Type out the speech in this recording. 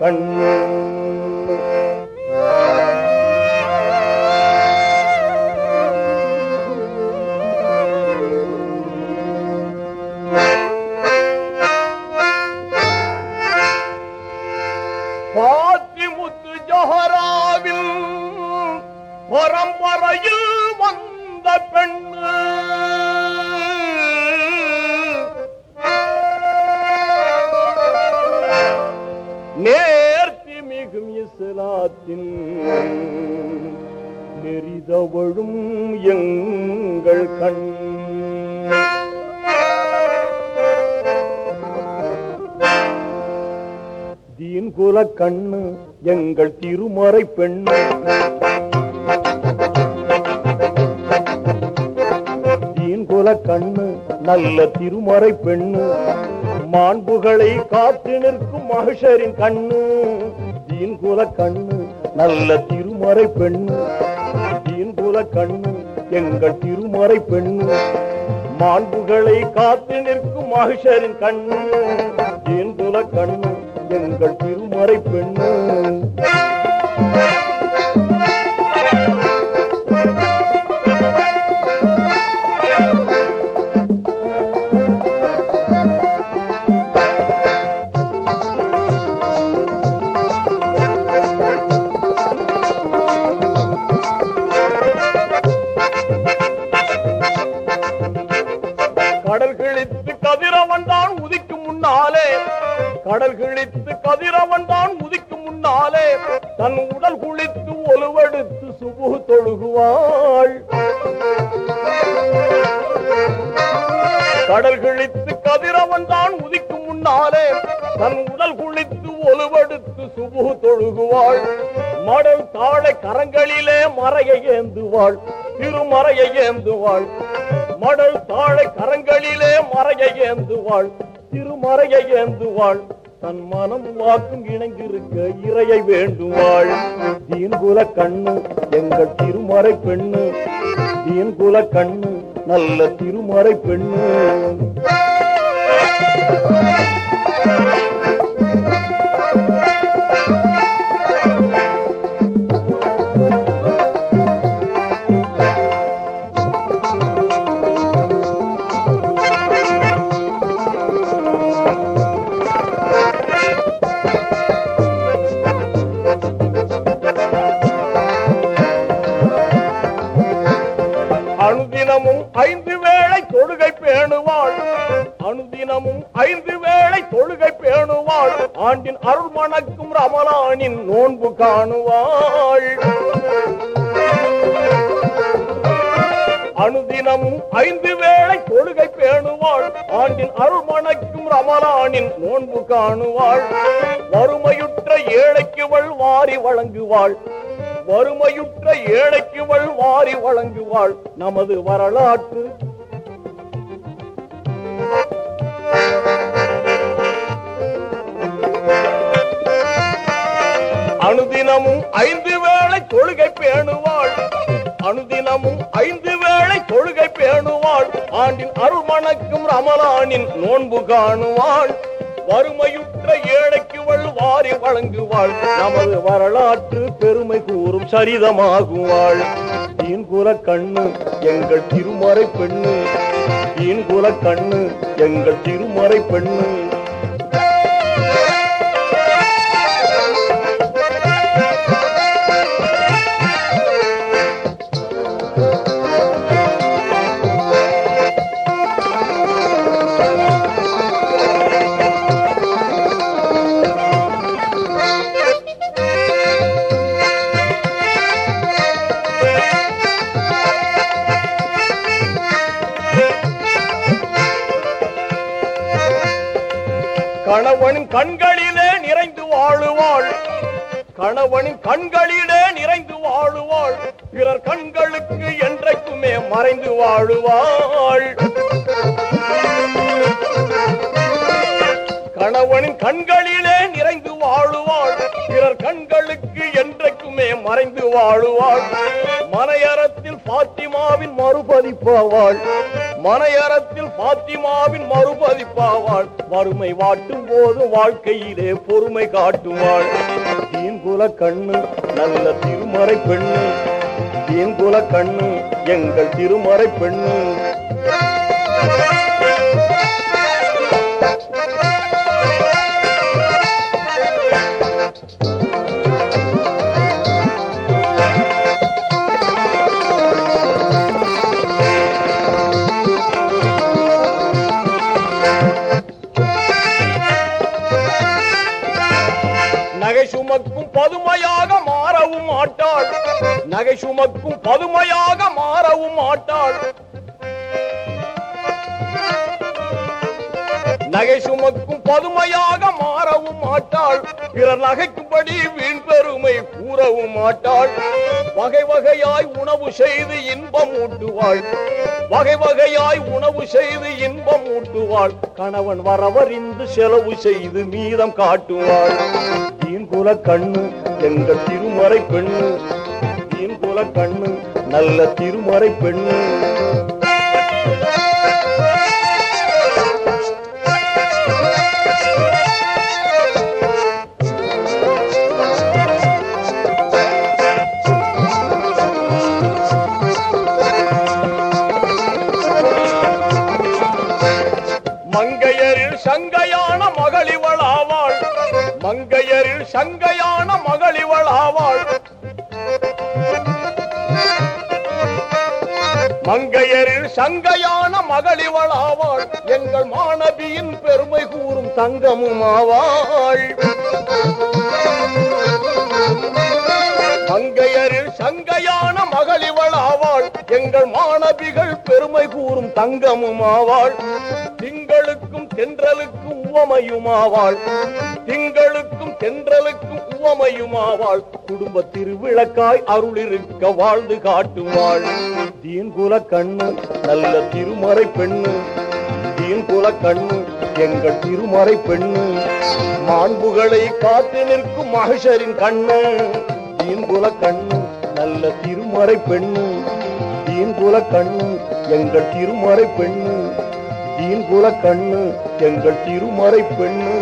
கண்ணு. பாத்திமுத்து ஜோஹராவில் பரம்பரையில் வந்த பெண்ணு. மிகும் இஸ்லாத்தின் நெறிதவழும் எங்கள் கண். தீன் குல கண்ணு எங்கள் திருமறை பெண்ணு தீன் குல கண்ணு நல்ல திருமறை பெண்ணு. மாண்புகளை காத்து நிற்கும் மகிஷரின் கண்ணு. தீன் குல கண்ணு நல்ல திருமறை பெண்ணு. தீன் குல கண்ணு எங்கள் திருமறை பெண்ணு. மாண்புகளை காத்து நிற்கும் மகிஷரின் கண்ணு. தீன் குல கண்ணு எங்கள் திருமறை பெண்ணு. உதிக்கும் தன் உடல் குளித்து ஒலுவெடுத்து சுபு தொழுகுவாள். கடல் கிழித்து கதிரவன் தான் உதிக்கும் முன்னாலே தன் உடல் குளித்து ஒலுவெடுத்து சுபு தொழுகுவாள். மடல் தாழை கரங்களிலே மறையை ஏந்துவாள். திருமறையை ஏந்துவாள். மடல் தாழை கரங்களிலே மறையை ஏந்துவாள். திருமறையை ஏந்துவாள். தன் மனம் வாக்கும் இணைந்திருக்க இறையை வேண்டுவாள். தீன்குல கண்ணு எங்கள் திருமறை பெண்ணு. தீன்குல கண்ணு நல்ல திருமறை பெண்ணு. ஆண்டின் அருள் மணக்கும் ரமலானின் நோன்பு காணுவாள். அனுதினமும் ஐந்து வேளை தொழுகை பேணுவாள். ஆண்டின் அருள் மணக்கும் ரமலானின் நோன்பு காணுவாள். வறுமையுற்ற ஏழைக்குவள் வாரி வழங்குவாள். வறுமையுற்ற ஏழைக்குவள் வாரி வழங்குவாள். நமது வரலாற்று அனுதினமும் ஐந்து வேளை தொழுகை பேணுவாள். அனுதினமும் ஐந்து வேளை தொழுகை பேணுவாள். ஆண்டின் அருள்மணக்கும் ரமலானின் நோன்பு காணுவாள். வறுமையுற்ற ஏழைக்கு வள்வாரி வழங்குவாள். நமது வரலாற்று பெருமை கூறும் சரிதமாகுவாள். தீன்குல கண்ணு எங்கள் திருமறை பெண்ணு. தீன்குல கண்ணு எங்கள் திருமறை பெண்ணு. கணவனின் கண்களிலே நிறைந்து வாழுவாள். கணவனின் கண்களிலே நிறைந்து வாழுவாள். பிறர் கண்களுக்கு என்றைக்குமே மறைந்து வாழுவாள். கணவனின் கண்களிலே நிறைந்து வாழுவாள். பிறர் கண்களுக்கு என்றைக்குமே மறைந்து வாழுவாள். மனையரத்தில் பாத்திமாவின் மறுபதிப்பாவாள். மனையறத்தில் பாத்திமாவின் மறுபதிப்பாவாள். வறுமை வாட்டும் போது வாழ்க்கையிலே பொறுமை காட்டுவாள். தீன்குல கண்ணு நல்ல திருமறை பெண்ணு. தீங்குல கண்ணு எங்கள் திருமறை பெண்ணு. பதுமையாக மாறவும் மாட்டாள். நகை சுமக்கும் பதுமையாக மாறவும் மாட்டாள். நகை சுமக்கும் பதுமையாக மாறவும் மாட்டாள். பிறர் நகைக்கும்படி வீண் பெருமை கூறவும் மாட்டாள். வகை வகையாய் உணவு செய்து இன்பம் ஊட்டுவாள். வகை வகையாய் உணவு செய்து இன்பம் ஊட்டுவாள். கணவன் வரவறிந்து செலவு செய்து மீதம் காட்டுவாள். தீன்குல கண்ணு என்ற திருமறை பெண்ணு. தீன்குல கண்ணு நல்ல திருமறை பெண்ணு. மங்கையரில் சங்கையான மகளிவளாவாள் மங்கையரில் சங்கையான மகளிவளாவாள் எங்கள் மாணவியின் பெருமை கூறும் தங்கமும் ஆவாள். மங்கையரில் சங்கையான மகளிவளாவாள் எங்கள் மாணவிகள் பெருமை கூறும் தங்கமும் ஆவாள். திங்களுக்கு தென்றலுக்கு உவமையுமாவாள். திங்களுக்கும் தென்றலுக்கும் உவமையுமாவாள். குடும்ப திருவிளக்காய் அருளிருக்க வாழ்ந்து காட்டுவாள். தீன்குல கண்ணு நல்ல திருமறை பெண்ணு. தீன்குல கண்ணு எங்கள் திருமறை பெண்ணு. மாண்புகளை காத்து நிற்கும் மகிஷரின் கண்ணு. தீன்குல கண்ணு நல்ல திருமறை பெண்ணு. தீன்குல கண்ணு எங்கள் திருமறை பெண்ணு. தீன்குல கண்ணு எங்கள் திருமறை பெண்ணு.